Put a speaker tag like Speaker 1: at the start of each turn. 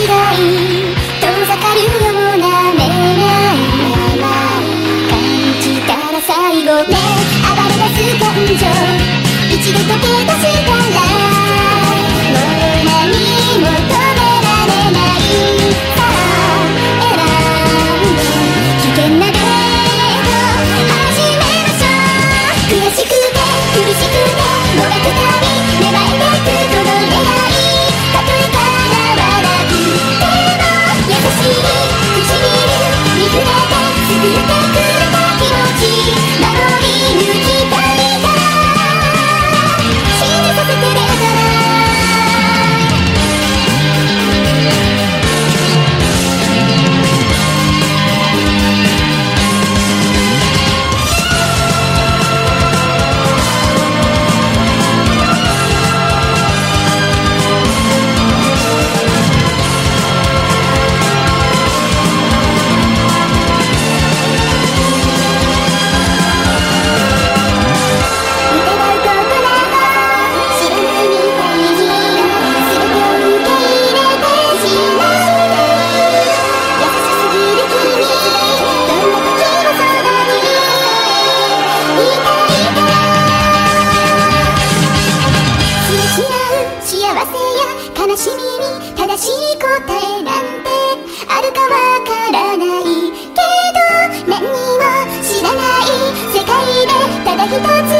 Speaker 1: 白い。遠ざかるようなめない。感じたら最後ね。暴れ出す感情。一度溶け出したかわからないけど何も知らない世界でただ一つ